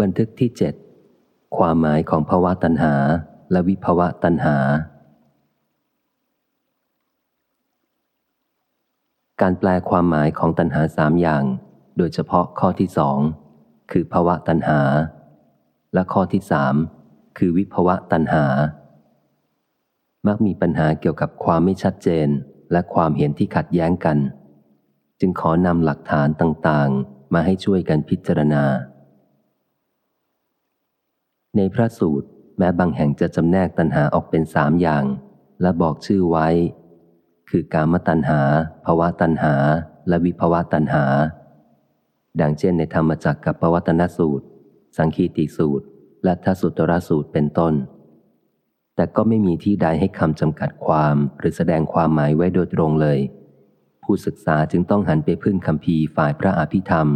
บันทึกที่เจ็ดความหมายของภาวะตัณหา และวิภาวะตัณหา การแปลความหมายของตัณหาสามอย่าง โดยเฉพาะข้อที่สองคือภาวะตัณหา และข้อที่สามคือวิภาวะตัณหา มักมีปัญหาเกี่ยวกับความไม่ชัดเจนและความเห็นที่ขัดแย้งกัน จึงขอนำหลักฐานต่างๆ มาให้ช่วยกันพิจารณา ในพระสูตรแม้บางแห่งจะจำแนกตัณหาออกเป็นสามอย่าง และบอกชื่อไว้ คือกามตัณหาภาวะตัณหา และวิภาวะตัณหา ดังเช่นในธรรมจักรกับปวัตนสูตร สังคีติสูตร และทสุตรสูตรเป็นต้น แต่ก็ไม่มีที่ใดให้คำจำกัดความหรือแสดงความหมายไว้โดยตรงเลย ผู้ศึกษาจึงต้องหันไปพึ่งคำพีฝ่ายพระอภิธรรม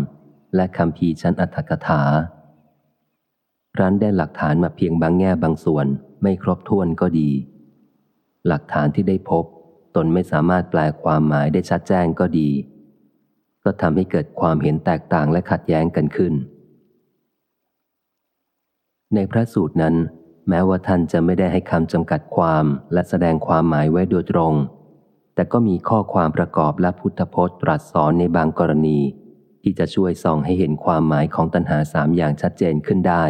และคำพีชั้นอัตถกถา รั้นได้หลักฐานมาเพียงบางแง่บางส่วนไม่ครบถ้วนก็ดี หลักฐานที่ได้พบ ตนไม่สามารถแปลความหมายได้ชัดแจ้งก็ดี ก็ทำให้เกิดความเห็นแตกต่างและขัดแย้งกันขึ้น ในพระสูตรนั้น แม้ว่าท่านจะไม่ได้ให้คำจำกัดความและแสดงความหมายไว้โดยตรง แต่ก็มีข้อความประกอบและพุทธพจน์ตรัสสอนในบางกรณี ที่จะช่วยส่องให้เห็นความหมายของตัณหาสามอย่างชัดเจนขึ้นได้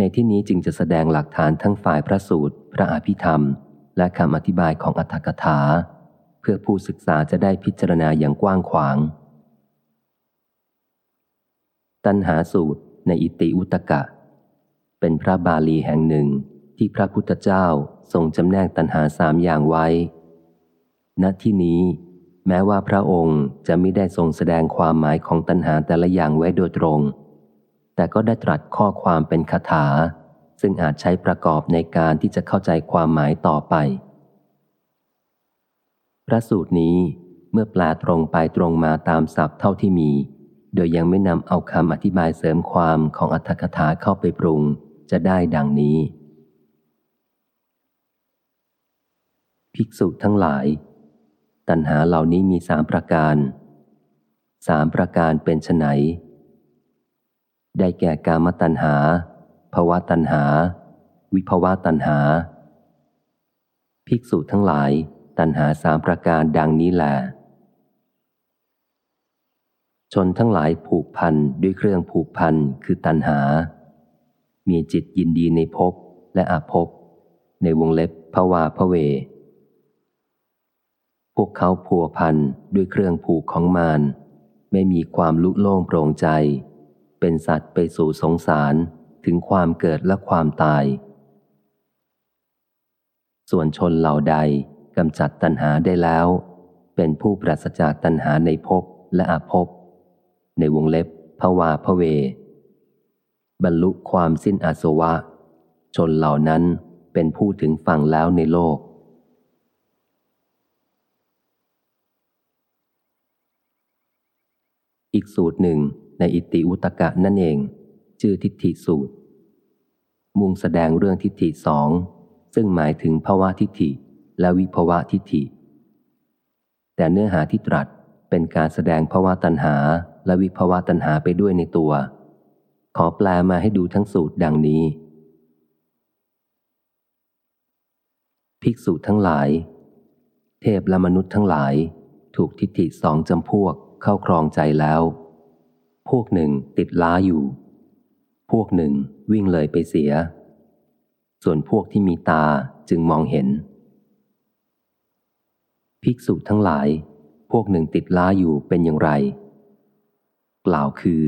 ในที่นี้จึงจะแสดงหลักฐานทั้งฝ่ายพระสูตร พระอภิธรรม และคำอธิบายของอัตถกถา เพื่อผู้ศึกษาจะได้พิจารณาอย่างกว้างขวาง ตัณหาสูตรในอิติอุตกะ เป็นพระบาลีแห่งหนึ่งที่พระพุทธเจ้าทรงจำแนกตัณหาสามอย่างไว้ ณ ที่นี้แม้ว่าพระองค์จะไม่ได้ทรงแสดงความหมายของตัณหาแต่ละอย่างไว้โดยตรง แต่ก็ได้ตรัสข้อความเป็นคาถา ซึ่งอาจใช้ประกอบในการที่จะเข้าใจความหมายต่อไป พระสูตรนี้เมื่อแปลตรงไปตรงมาตามศัพท์เท่าที่มี โดยยังไม่นำเอาคำอธิบายเสริมความของอัตถกถาเข้าไปปรุงจะได้ดังนี้ ภิกษุทั้งหลาย ตัณหาเหล่านี้มีสามประการ สามประการเป็นไน ได้แก่กามตัณหาภาวะตัณหา วิภาวะตัณหา ภิกษุทั้งหลายตัณหาสามประการดังนี้แหละชนทั้งหลายผูกพันด้วยเครื่องผูกพันคือตัณหา มีจิตยินดีในภพและอาภพในวงเล็บภาวาพเว พวกเขาพัวพันด้วยเครื่องผูกของมารไม่มีความลุโล่งโปร่งใจ เป็นสัตว์ไปสู่สงสารถึงความเกิดและความตาย ส่วนชนเหล่าใดกำจัดตัณหาได้แล้ว เป็นผู้ปราศจากตัณหาในภพและอาภพ ในวงเล็บภวาพเว บรรลุความสิ้นอาสวะ ชนเหล่านั้นเป็นผู้ถึงฝั่งแล้วในโลกอีกสูตรหนึ่ง ในอิติอุตกะนั่นเอง ชื่อทิฏฐิสูตร มุ่งแสดงเรื่องทิฏฐิสอง ซึ่งหมายถึงภาวะทิฏฐิและวิภาวะทิฏฐิ แต่เนื้อหาที่ตรัสเป็นการแสดงภาวะตัณหาและวิภาวะตัณหาไปด้วยในตัว ขอแปลมาให้ดูทั้งสูตรดังนี้ ภิกษุทั้งหลาย เทพและมนุษย์ทั้งหลาย ถูกทิฏฐิสองจำพวกเข้าครองใจแล้ว พวกหนึ่งติดล้าอยู่ พวกหนึ่งวิ่งเลยไปเสีย ส่วนพวกที่มีตาจึงมองเห็น ภิกษุทั้งหลาย พวกหนึ่งติดล้าอยู่เป็นอย่างไร กล่าวคือ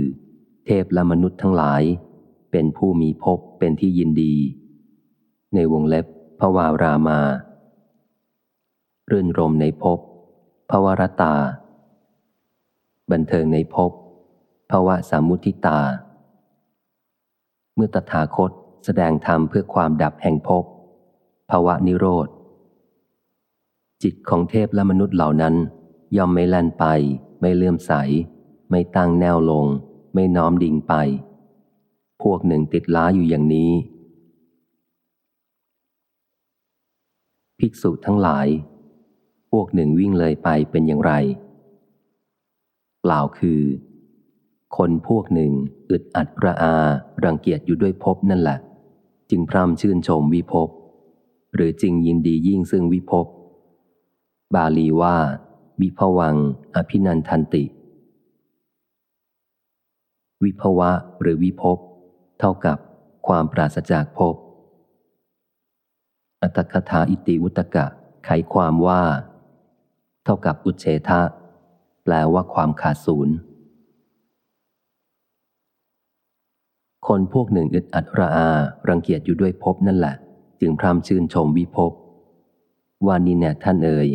เทพและมนุษย์ทั้งหลาย เป็นผู้มีภพเป็นที่ยินดี ในวงเล็บพวารามา รื่นรมในภพภวรตา บันเทิงในภพ ภาวะสามุทิตา เมื่อตถาคตแสดงธรรมเพื่อความดับแห่งภพภาวะนิโรธ จิตของเทพและมนุษย์เหล่านั้น ย่อมไม่แล่นไป ไม่เลื่อมใส ไม่ตั้งแนวลง ไม่น้อมดิ่งไป พวกหนึ่งติดล้าอยู่อย่างนี้ ภิกษุทั้งหลาย พวกหนึ่งวิ่งเลยไปเป็นอย่างไรกล่าวคือ คนพวกหนึ่งอึดอัดระอา รังเกียจอยู่ด้วยภพนั่นแหละ จึงพร่ำชื่นชมวิภพ หรือจริงยินดียิ่งซึ่งวิภพ บาลีว่า วิภวัง อภินันทันติ วิภวะหรือวิภพ เท่ากับความปราศจากภพ อัตถคถาอิติวุตกะไขความว่า เท่ากับอุเฉทะ แปลว่าความขาดศูนย์ คนพวกหนึ่งอึดอัดระอา รังเกียจอยู่ด้วยภพนั่นแหละ จึงพร่ำชื่นชมวิภพว่านี่แน่ท่านเอ่ย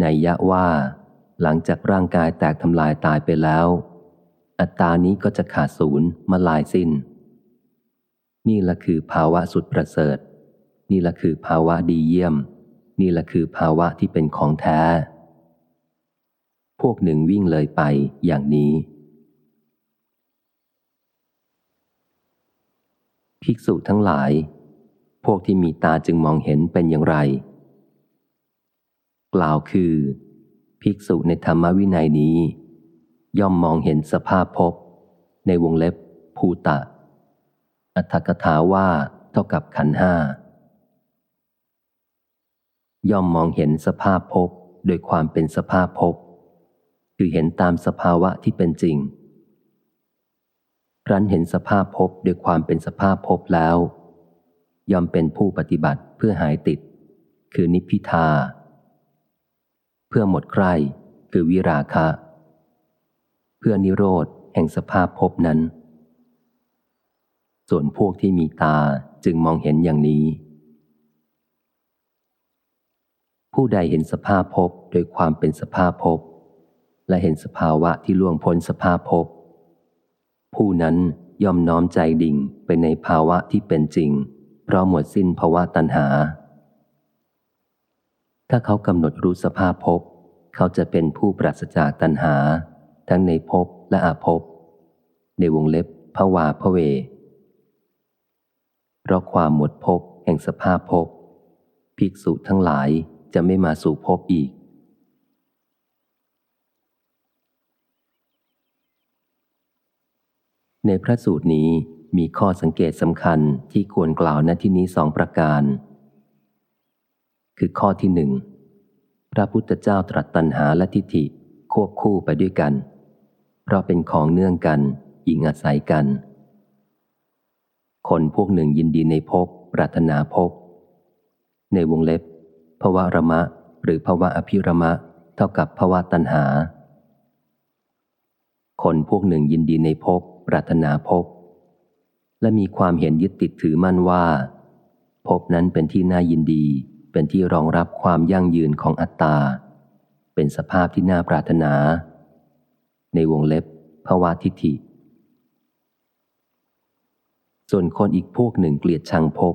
ในยะว่า หลังจากร่างกายแตกทำลายตายไปแล้ว อัตตานี้ก็จะขาดศูนย์มาลายสิน้น นี่ละคือภาวะสุดประเสริฐ นี่ละคือภาวะดีเยี่ยม นี่ละคือภาวะที่เป็นของแท้ พวกหนึ่งวิ่งเลยไปอย่างนี้ ภิกษุทั้งหลาย พวกที่มีตาจึงมองเห็นเป็นอย่างไร กล่าวคือ ภิกษุในธรรมวินัยนี้ ย่อมมองเห็นสภาพภพในวงเล็บภูตะ อัตถกถาว่าเท่ากับขันห้า ย่อมมองเห็นสภาพภพโดยความเป็นสภาพภพคือเห็นตามสภาวะที่เป็นจริง ครั้นเห็นสภาพพบด้วยความเป็นสภาพพบแล้ว ย่อมเป็นผู้ปฏิบัติเพื่อหายติด คือนิพพิทา เพื่อหมดใครคือวิราคะ เพื่อนิโรธแห่งสภาพพบนั้น ส่วนพวกที่มีตาจึงมองเห็นอย่างนี้ ผู้ใดเห็นสภาพพบโดยความเป็นสภาพพบและเห็นสภาวะที่ล่วงพ้นสภาพพบ ผู้นั้นย่อมน้อมใจดิ่งไปในภาวะที่เป็นจริง เพราะหมดสิ้นภาวะตัณหา ถ้าเขากำหนดรู้สภาพภพเขาจะเป็นผู้ปราศจากตัณหา ทั้งในภพและอาภพ ในวงเล็บภาวาพเว เพราะความหมดภพแห่งสภาพภพภิกษุทั้งหลายจะไม่มาสู่ภพอีก ในพระสูตรนี้มีข้อสังเกตสำคัญที่ควรกล่าวณที่นี้สองประการ คือข้อที่หนึ่งพระพุทธเจ้าตรัสตัณหาและทิฏฐิควบคู่ไปด้วยกัน เพราะเป็นของเนื่องกันยิงอาศัยกัน คนพวกหนึ่งยินดีในภพปรารถนาภพในวงเล็บภวะระมะ หรือภวะอภิระมะ เท่ากับภวะตัณหา คนพวกหนึ่งยินดีในภพ ปรารถนาพบ และมีความเห็นยึดติดถือมั่นว่า พบนั้นเป็นที่น่ายินดี เป็นที่รองรับความยั่งยืนของอัตตา เป็นสภาพที่น่าปรารถนา ในวงเล็บภาวะทิฏฐิ ส่วนคนอีกพวกหนึ่งเกลียดชังพบ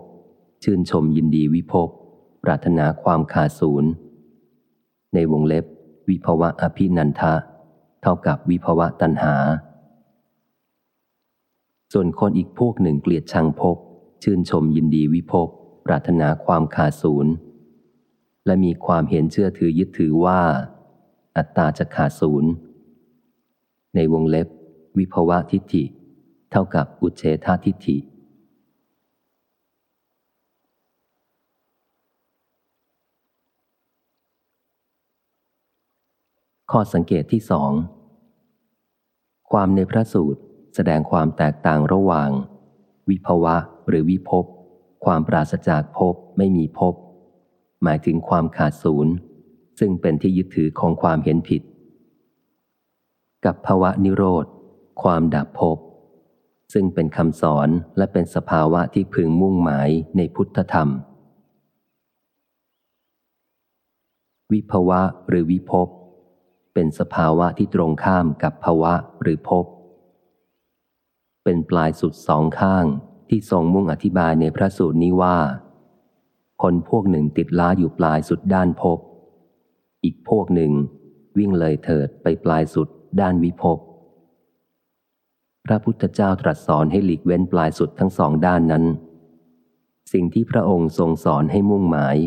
ชื่นชมยินดีวิภพปรารถนาความขาดศูนย์ในวงเล็บ วิภวะอภินันทะ เท่ากับวิภวะตัณหา ส่วนคนอีกพวกหนึ่งเกลียดชังภพชื่นชมยินดีวิภพปรารถนาความขาดศูนย์ และมีความเห็นเชื่อถือยึดถือว่า อัตตาจะขาดศูนย์ในวงเล็บ วิภวะทิฏฐิ เท่ากับอุเฉททิฏฐิ ข้อสังเกตที่สองความในพระสูตร แสดงความแตกต่างระหว่าง วิภวะหรือวิภพ ความปราศจากภพไม่มีภพ หมายถึงความขาดศูนย์ ซึ่งเป็นที่ยึดถือของความเห็นผิด กับภาวะนิโรธ ความดับภพ ซึ่งเป็นคำสอนและเป็นสภาวะที่พึงมุ่งหมายในพุทธธรรม วิภวะหรือวิภพ เป็นสภาวะที่ตรงข้ามกับภาวะหรือภพ เป็นปลายสุดสองข้างที่ทรงมุ่งอธิบายในพระสูตรนี้ว่า คนพวกหนึ่งติดล้าอยู่ปลายสุดด้านภพอีกพวกหนึ่งวิ่งเลยเถิดไปปลายสุดด้านวิภพพระพุทธเจ้าตรัสสอนให้หลีกเว้นปลายสุดทั้งสองด้านนั้น สิ่งที่พระองค์ทรงสอนให้มุ่งหมาย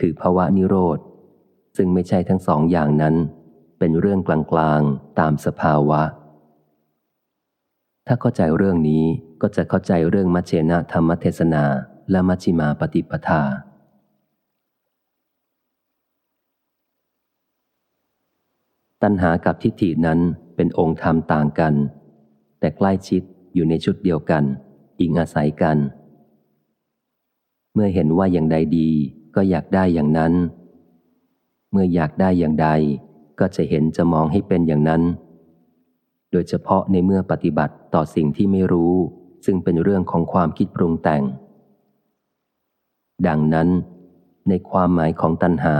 คือภาวะนิโรธ ซึ่งไม่ใช่ทั้งสองอย่างนั้น เป็นเรื่องกลางๆตามสภาวะ ถ้าเข้าใจเรื่องนี้ก็จะเข้าใจเรื่องมัชเชนะธรรมเทศนาและมัชชิมาปฏิปทา ตัณหากับทิฏฐินั้นเป็นองค์ธรรมต่างกัน แต่ใกล้ชิดอยู่ในชุดเดียวกัน อิงอาศัยกัน เมื่อเห็นว่าอย่างใดดีก็อยากได้อย่างนั้น เมื่ออยากได้อย่างใด ก็จะเห็นจะมองให้เป็นอย่างนั้น โดยเฉพาะในเมื่อปฏิบัติ ต่อสิ่งที่ไม่รู้ ซึ่งเป็นเรื่องของความคิดปรุงแต่ง ดังนั้น ในความหมายของตัณหา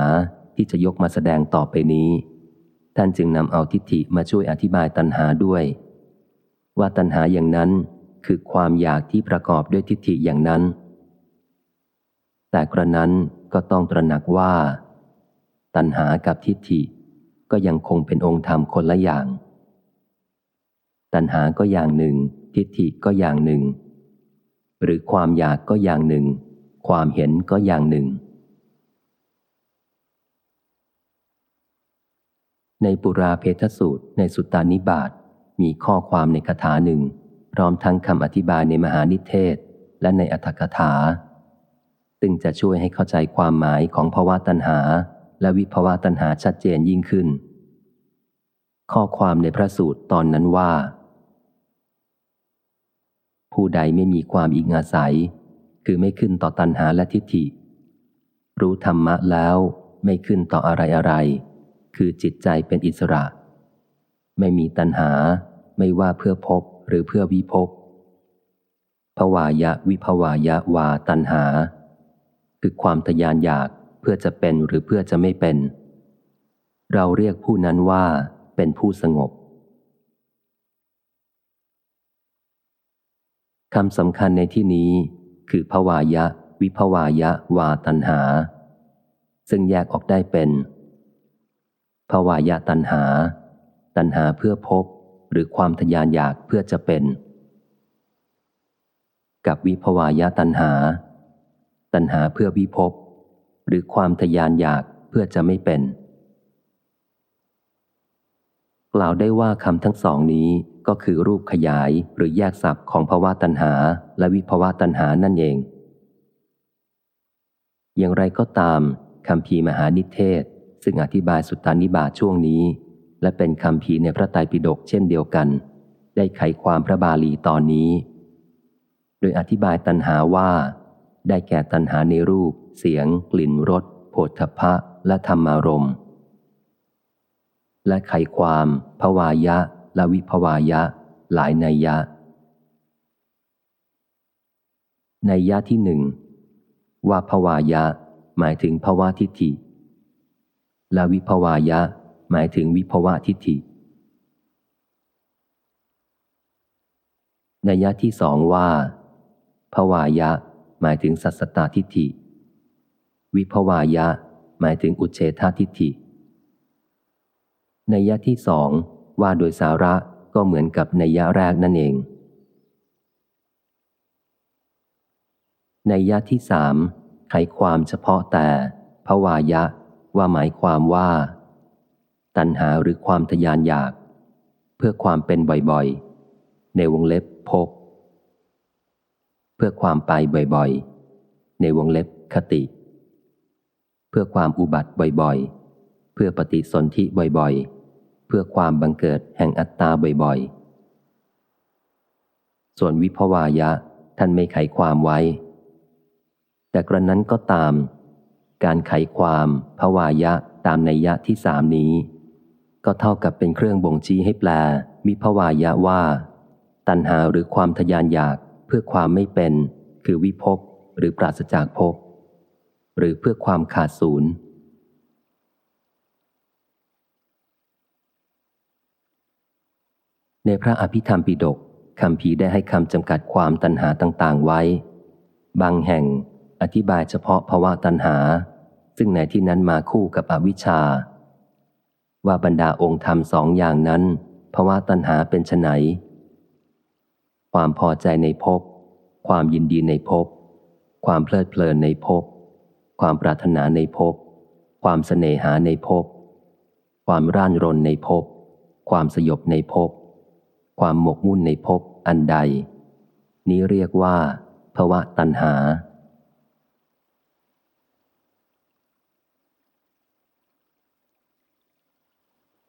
ที่จะยกมาแสดงต่อไปนี้ ท่านจึงนำเอาทิฏฐิมาช่วยอธิบายตัณหาด้วย ว่าตัณหาอย่างนั้นคือความอยากที่ประกอบด้วยทิฏฐิอย่างนั้น แต่กระนั้นก็ต้องตระหนักว่า ตัณหากับทิฏฐิก็ยังคงเป็นองค์ธรรมคนละอย่าง ตัณหาก็อย่างหนึ่ง ทิฏฐิก็อย่างหนึ่ง หรือความอยากก็อย่างหนึ่ง ความเห็นก็อย่างหนึ่ง ในปุราเพทสูตรในสุตตานิบาตมีข้อความในคาถาหนึ่ง พร้อมทั้งคำอธิบายในมหานิเทศ และในอัตถกถา ซึ่งจะช่วยให้เข้าใจความหมายของภาวะตัณหา และวิภาวะตัณหาชัดเจนยิ่งขึ้นข้อความในพระสูตรตอนนั้นว่า ผู้ใดไม่มีความอิงอาศัย คือไม่ขึ้นต่อตัณหาและทิฏฐิ รู้ธรรมะแล้วไม่ขึ้นต่ออะไรอะไร คือจิตใจเป็นอิสระ ไม่มีตัณหา ไม่ว่าเพื่อพบหรือเพื่อวิภพภวายะวิภวายะวาตัณหา คือความทยานอยากเพื่อจะเป็นหรือเพื่อจะไม่เป็น เราเรียกผู้นั้นว่าเป็นผู้สงบ คำสำคัญในที่นี้คือภวายะ วิภวายะ วาตัณหา ซึ่งแยกออกได้เป็นภวายะตัณหา ตัณหาเพื่อพบหรือความทยานอยากเพื่อจะเป็น กับวิภวายะตัณหา ตัณหาเพื่อวิภพหรือความทยานอยากเพื่อจะไม่เป็น กล่าวได้ว่าคำทั้งสองนี้ ก็คือรูปขยายหรือแยกศัพท์ของภาวะตัณหา และวิภาวะตัณหานั่นเอง อย่างไรก็ตามคำพีมหานิเทศ ซึ่งอธิบายสุตตานิบาตช่วงนี้ และเป็นคำพีในพระไตรปิฎกเช่นเดียวกัน ได้ไขความพระบาลีตอนนี้ โดยอธิบายตัณหาว่า ได้แก่ตัณหาในรูป เสียง กลิ่นรสโผฏฐพะและธรรมารมณ์และไขความภวายะ และวิภวายะ หลายนัยยะ นัยยะที่หนึ่งว่าภวายะ หมายถึงภวะทิฏฐิ และวิภวายะ หมายถึงวิภวะทิฏฐินัยยะที่สองว่าภวายะ หมายถึงสัสตตทิฏฐิ วิภวายะ หมายถึงอุเฉททิฏฐินัยยะที่สอง ว่าโดยสาระก็เหมือนกับในยะแรกนั่นเอง ในยะที่สามไขความเฉพาะแต่ภวายะ ว่าหมายความว่า ตัณหาหรือความทยานอยาก เพื่อความเป็นบ่อยๆ ในวงเล็บพกเพื่อความไปบ่อยๆ ในวงเล็บคติ เพื่อความอุบัติบ่อยๆ เพื่อปฏิสนธิบ่อยๆ พื่อความบังเกิดแห่งอัตตาบ่อยๆ ส่วนวิภวายะท่านไม่ไขความไว้ แต่กระนั้นก็ตาม การไขความภวายะตามนัยยะที่สามนี้ ก็เท่ากับเป็นเครื่องบ่งชี้ให้แปลวิภวายะว่า ตัณหาหรือความทยานอยากเพื่อความไม่เป็น คือวิภพหรือปราศจากภพหรือเพื่อความขาดศูนย์ ในพระอภิธรรมปิฎกคำพีได้ให้คำจำกัดความตัณหาต่างๆไว้ บางแห่งอธิบายเฉพาะภาวะตัณหา ซึ่งในที่นั้นมาคู่กับอวิชชา ว่าบรรดาองค์ธรรมสองอย่างนั้นภาวะตัณหาเป็นไฉนความพอใจในภพความยินดีในภพความเพลิดเพลินในภพความปรารถนาในภพความเสน่หาในภพความร่านรนในภพความสยบในภพ ความหมกมุ่นในภพอันใด นี้เรียกว่าภวะตัณหา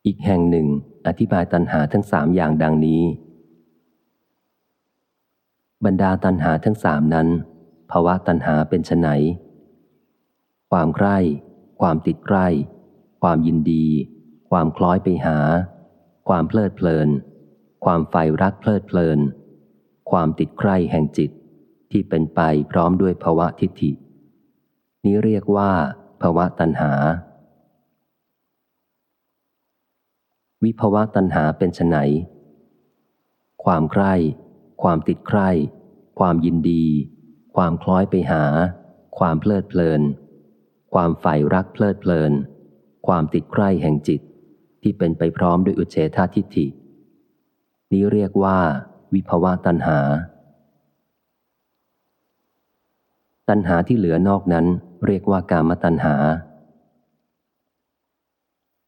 อีกแห่งหนึ่ง อธิบายตัณหาทั้งสามอย่างดังนี้ บรรดาตัณหาทั้งสามนั้นภาวะตัณหาเป็นไนความใกล้ ความติดใกล้ ความยินดี ความคล้อยไปหา ความเพลิดเพลิน ความใฝ่รักเพลิดเพลิน ความติดใคร่แห่งจิตที่เป็นไปพร้อมด้วยภาวะทิฏฐิ นี้เรียกว่าภาวะตัณหา วิภาวะตัณหาเป็นไนความใคร่ ความติดใคร่ ความยินดี ความคล้อยไปหา ความเพลิดเพลิน ความใฝ่รักเพลิดเพลิน ความติดใคร่แห่งจิตที่เป็นไปพร้อมด้วยอุเฉททิฏฐิ นี้เรียกว่า วิภาวะตัณหา ตัณหาที่เหลือนอกนั้นเรียกว่ากามตัณหา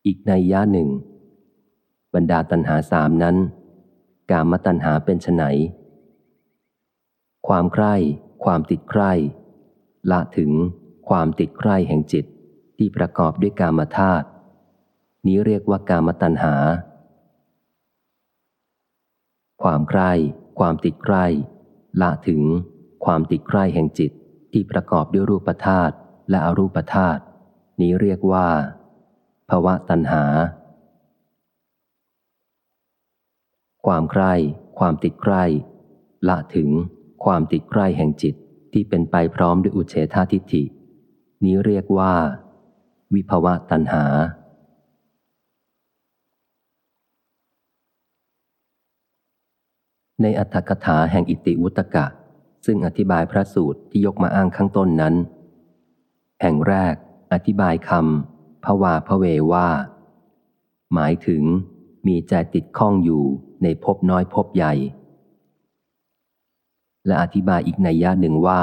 อีกในย่าหนึ่ง บรรดาตัณหาสามนั้น กามตัณหาเป็นไนความใคร่ความติดใคร่ละถึงความติดใคร่แห่งจิตที่ประกอบด้วยกามธาตุนี้เรียกว่ากามตัณหา ความใคร่ความติดใคร่ละถึงความติดใคร่แห่งจิตที่ประกอบด้วยรูปธาตุและอรูปธาตุนี้เรียกว่าภาวะตัณหา ความใคร่ความติดใคร่ละถึงความติดใคร่แห่งจิตที่เป็นไปพร้อมด้วยอุเฉททิฏฐิ นี้เรียกว่า วิภวะตัณหา ในอัตถกถาแห่งอิติวุตกะ ซึ่งอธิบายพระสูตรที่ยกมาอ้างข้างต้นนั้น แห่งแรก อธิบายคำภวาพเวว่า หมายถึงมีใจติดข้องอยู่ในภพน้อยภพใหญ่ และอธิบายอีกในย่าหนึ่งว่า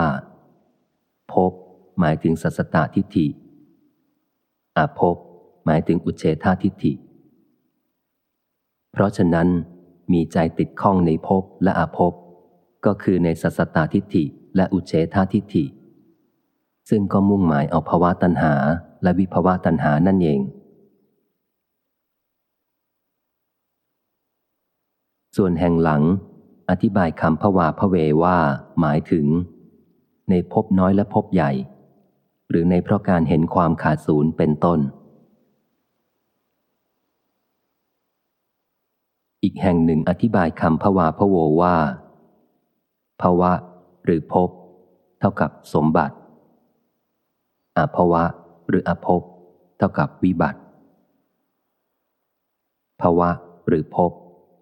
ภพหมายถึงสัสตตทิฏฐิอาภพหมายถึงอุเฉททิฏฐิ เพราะฉะนั้น มีใจติดข้องในภพและอาภพ ก็คือในสัสตตทิฏฐิและอุเฉททิฏฐิ ซึ่งก็มุ่งหมายเอาภาวะตัณหาและวิภาวะตัณหานั่นเอง ส่วนแห่งหลัง อธิบายคำพวาพเวว่าหมายถึง ในภพน้อยและภพใหญ่ หรือในเพราะการเห็นความขาดศูนย์เป็นต้น อีกแห่งหนึ่งอธิบายคำพวาพโวว่าภาวะ หรือภพเท่ากับสมบัติอภาวะ หรืออภพเท่ากับวิบัติภาวะ หรือภพ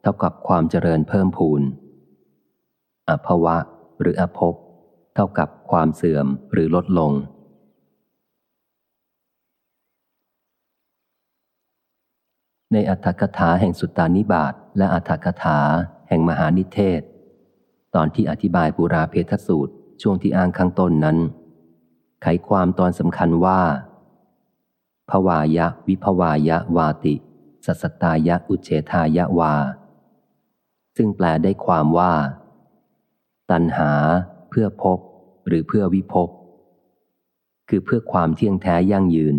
เท่ากับความเจริญเพิ่มพูนอภาวะ หรืออภพเท่ากับความเสื่อมหรือลดลง ในอัตถกถาแห่งสุตตานิบาตและอัตถกถาแห่งมหานิเทศ ตอนที่อธิบายปุราเพทสูตรช่วงที่อ้างข้างต้นนั้น ไขความตอนสำคัญว่าภวายะวิภวายะวาติ สัสตายะอุเฉทายะวา ซึ่งแปลได้ความว่า ตัณหาเพื่อพบหรือเพื่อวิภพคือเพื่อความเที่ยงแท้ยั่งยืน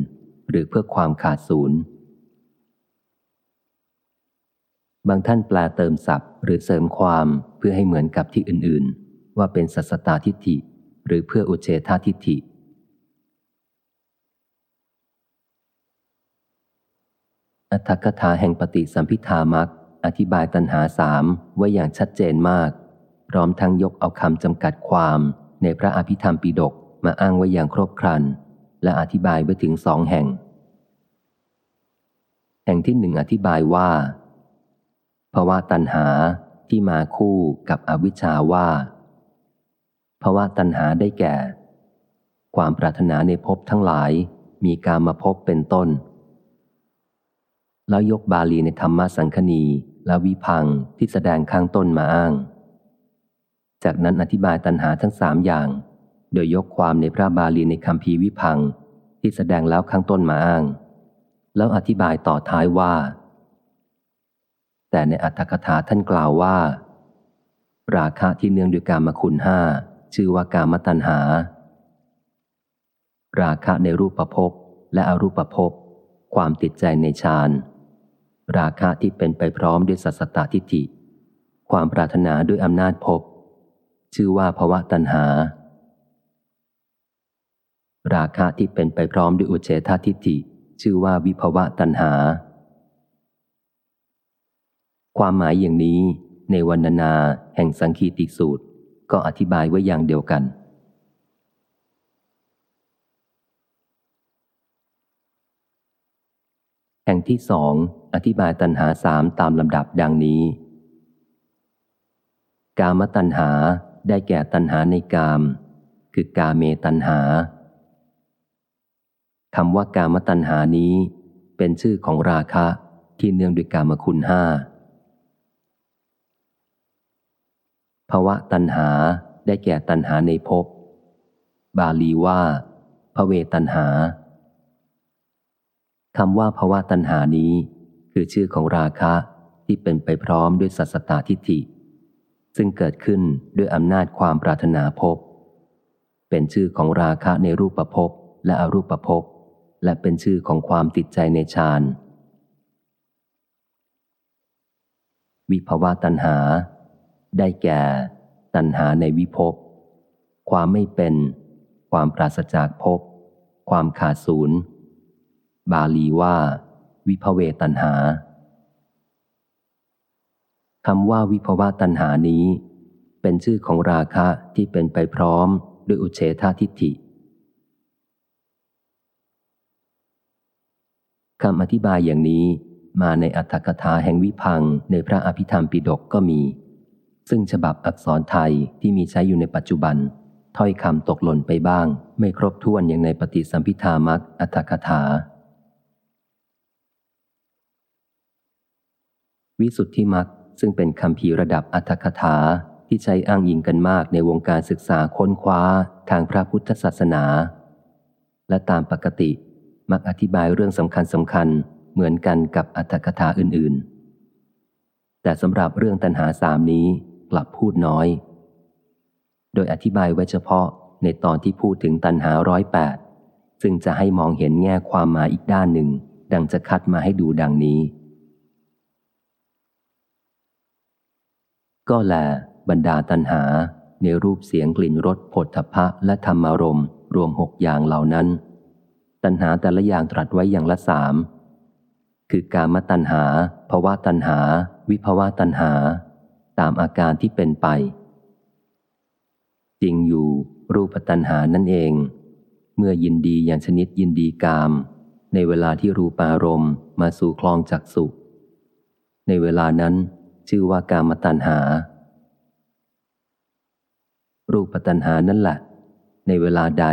หรือเพื่อความขาดศูนย์ บางท่านแปลเติมศัพท์ หรือเสริมความเพื่อให้เหมือนกับที่อื่นๆ ว่าเป็นสัสตาทิฏฐิ หรือเพื่ออุเฉททิฏฐิ อัตถกถาแห่งปฏิสัมพิธามักอธิบายตัณหาสามไว้อย่างชัดเจนมาก พร้อมทั้งยกเอาคำจำกัดความในพระอภิธรรมปิฎกมาอ้างไว้อย่างครบครัน และอธิบายไว้ถึงสองแห่ง แห่งที่หนึ่งอธิบายว่า ภาวะตัณหาที่มาคู่กับอวิชชาว่าภาวะตัณหาได้แก่ ความปรารถนาในภพทั้งหลายมีการมาพบเป็นต้น แล้วยกบาลีในธรรมสังคณีและวิพังที่แสดงข้างต้นมาอ้าง จากนั้นอธิบายตัณหาทั้งสามอย่าง โดยยกความในพระบาลีในคำพีวิพังที่แสดงแล้วข้างต้นมาอ้าง แล้วอธิบายต่อท้ายว่า แต่ในอัตถกถาท่านกล่าวว่า ราคะที่เนื่องด้วยกามคุณห้าชื่อว่ากามตัณหา ราคะในรูปประพบและอรูปประพบความติดใจในฌานราคะที่เป็นไปพร้อมด้วยสัสตทิฏฐิ ความปรารถนาด้วยอำนาจภพชื่อว่าภวะตัณหา ราคะที่เป็นไปพร้อมด้วยอุเฉททิฏฐิ ชื่อว่าวิภวะตัณหา ความหมายอย่างนี้ในวรรณนาแห่งสังคีติสูตร ก็อธิบายไว้อย่างเดียวกัน แห่งที่สองอธิบายตัณหาสามตามลำดับดังนี้ กามตัณหาได้แก่ตัณหาในกาม คือกาเมตัณหาคำว่ากามตัณหานี้เป็นชื่อของราคะที่เนื่องด้วยกามคุณห้า ภวะตัณหาได้แก่ตัณหาในภพ บาลีว่าพระเวตัณหาคำว่าภวะตัณหานี้ คือชื่อของราคะที่เป็นไปพร้อมด้วยสัสตาทิฏฐิ ซึ่งเกิดขึ้นด้วยอำนาจความปรารถนาภพ เป็นชื่อของราคะในรูปประพและอรูปประพและเป็นชื่อของความติดใจในฌานวิภวะตัณหา ได้แก่ ตัณหาในวิภพ ความไม่เป็น ความปราศจากภพ ความขาดศูนย์ บาลีว่า วิภเวตัณหาคำว่าวิภวะตัณหานี้ เป็นชื่อของราคะที่เป็นไปพร้อมด้วยอุเฉททิฏฐิคำอธิบายอย่างนี้มาในอัตถกถาแห่งวิพังในพระอภิธรรมปิฎกก็มี ซึ่งฉบับอักษรไทยที่มีใช้อยู่ในปัจจุบัน ถ้อยคำตกหล่นไปบ้าง ไม่ครบถ้วนอย่างในปฏิสัมพิธามักอัตถกถา วิสุทธิมักซึ่งเป็นคำพีระดับอัตถกถาที่ใช้อ้างยิงกันมากในวงการศึกษาค้นคว้าทางพระพุทธศาสนา และตามปกติมักอธิบายเรื่องสำคัญสำคัญเหมือนกันกับอัตถกถาอื่นๆ แต่สำหรับเรื่องตัณหาสามนี้ กลับพูดน้อย โดยอธิบายไว้เฉพาะในตอนที่พูดถึงตัณหาร้อยแปดซึ่งจะให้มองเห็นแง่ความหมายอีกด้านหนึ่ง ดังจะคัดมาให้ดูดังนี้ ก็แลบรรดาตัณหาในรูปเสียงกลิ่นรสผลทพะและธรรมารมณ์รวมหกอย่างเหล่านั้น ตัณหาแต่ละอย่างตรัสไว้อย่างละสาม คือกามตัณหาภาวะตัณหา วิภาวะตัณหา ตามอาการที่เป็นไป จริงอยู่รูปตัณหานั่นเอง เมื่อยินดีอย่างชนิดยินดีกาม ในเวลาที่รูปารมณ์มาสู่คลองจักสุในเวลานั้นชื่อว่ากามตัณหา รูปตัณหานั่นแหละ ในเวลาใด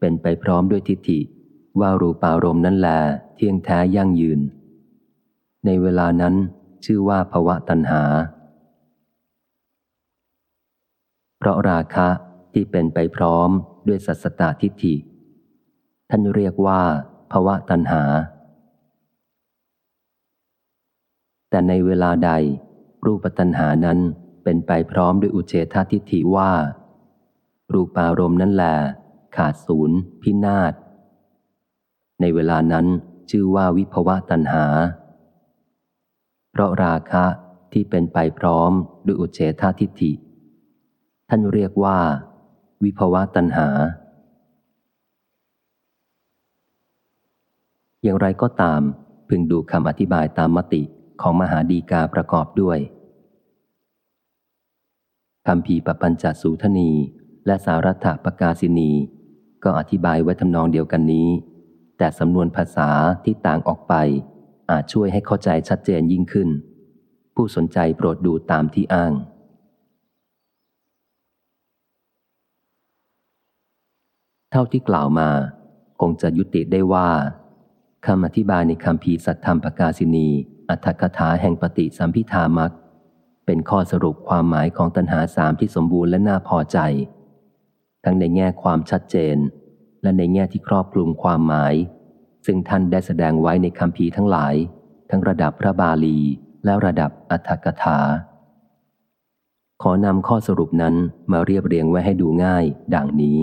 เป็นไปพร้อมด้วยทิฏฐิว่ารูปารมณ์นั้นแลเที่ยงแท้ยั่งยืน ในเวลานั้นชื่อว่าภวะตัณหา เพราะราคะที่เป็นไปพร้อมด้วยสัสตาทิฏฐิ ท่านเรียกว่าภวะตัณหา แต่ในเวลาใด รูปตัณหานั้นเป็นไปพร้อมด้วยอุเฉททิฏฐิว่า รูปารมณ์นั้นแหลขาดศูนย์พินาศ ในเวลานั้นชื่อว่าวิภวะตัณหา เพราะราคะที่เป็นไปพร้อมด้วยอุเฉททิฏฐิ ท่านเรียกว่า วิภวะตัณหา อย่างไรก็ตาม พึงดูคำอธิบายตามมติของมหาดีกาประกอบด้วยคำพีปปัญจสูทนี และสารัตปกาสินี ก็อธิบายไว้ทำนองเดียวกันนี้ แต่สำนวนภาษาที่ต่างออกไป อาจช่วยให้เข้าใจชัดเจนยิ่งขึ้น ผู้สนใจโปรดดูตามที่อ้าง เท่าที่กล่าวมา คงจะยุติได้ว่าคำอธิบายในคำพีสัทธรรมปกาสินี อัตถกถาแห่งปฏิสัมพิธามักเป็นข้อสรุปความหมายของตัณหาสามที่สมบูรณ์และน่าพอใจ ทั้งในแง่ความชัดเจน และในแง่ที่ครอบคลุมความหมาย ซึ่งท่านได้แสดงไว้ในคำพีทั้งหลาย ทั้งระดับพระบาลี และระดับอัฏฐกถา ขอนำข้อสรุปนั้นมาเรียบเรียงไว้ให้ดูง่าย ดังนี้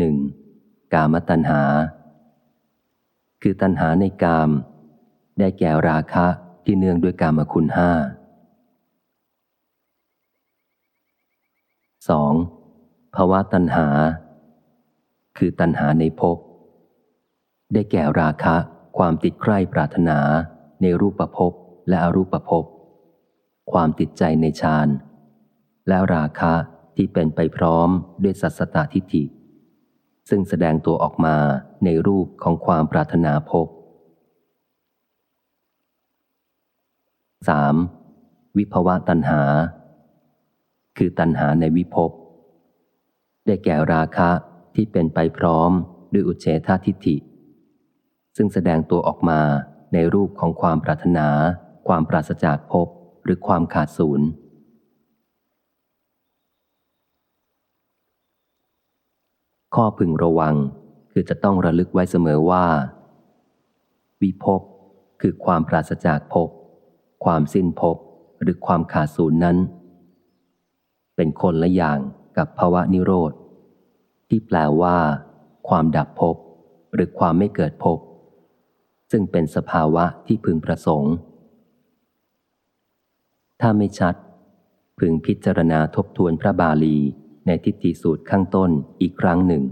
1. กามตัณหา คือตัณหาในกาม ได้แก่ราคะที่เนื่องด้วยกามคุณห้า 2. ภาวะตัณหา คือตัณหาในภพ ได้แก่ราคะความติดใคร่ปรารถนาในรูปภพและอรูปภพ ความติดใจในฌาน และราคะที่เป็นไปพร้อมด้วยสัสตตทิฏฐิ ซึ่งแสดงตัวออกมาในรูปของความปรารถนาภพ 3. วิภวะตัณหา คือตัณหาในวิภพ ได้แก่ราคะที่เป็นไปพร้อมด้วยอุเฉททิฏฐิ ซึ่งแสดงตัวออกมาในรูปของความปรารถนา ความปราศจากภพหรือความขาดศูนย์ ข้อพึงระวังคือจะต้องระลึกไว้เสมอว่า วิภพคือความปราศจากภพความสิ้นภพหรือความขาดศูนย์นั้น เป็นคนละอย่างกับภาวะนิโรธ ที่แปลว่า ความดับภพหรือความไม่เกิดภพซึ่งเป็นสภาวะที่พึงประสงค์ ถ้าไม่ชัด พึงพิจารณาทบทวนพระบาลี ในทิฏฐิสูตรข้างต้นอีกครั้งหนึ่ง